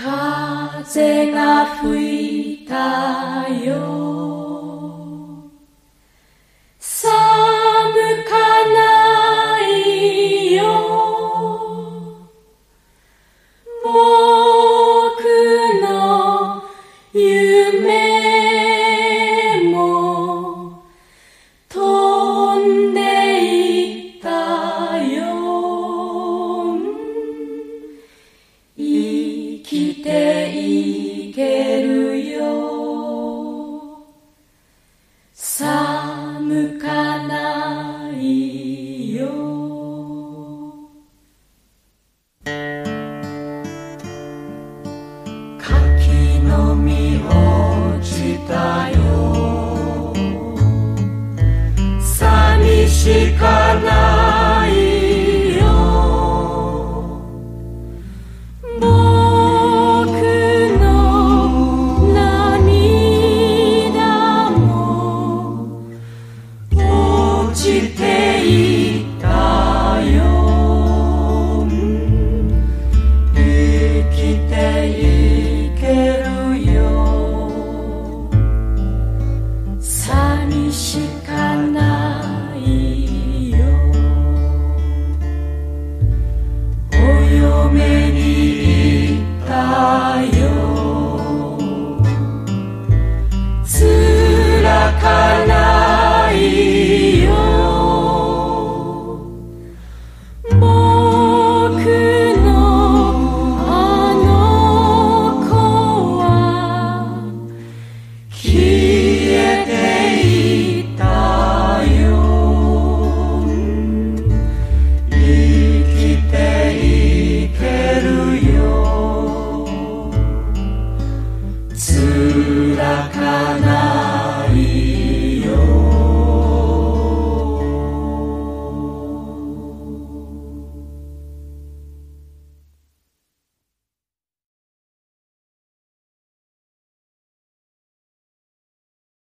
風が吹いたよ。寒かないよ。僕の夢。ていけるよ。寒かないよ。柿の実落ちたよ。寂しかない。me. Maranatha.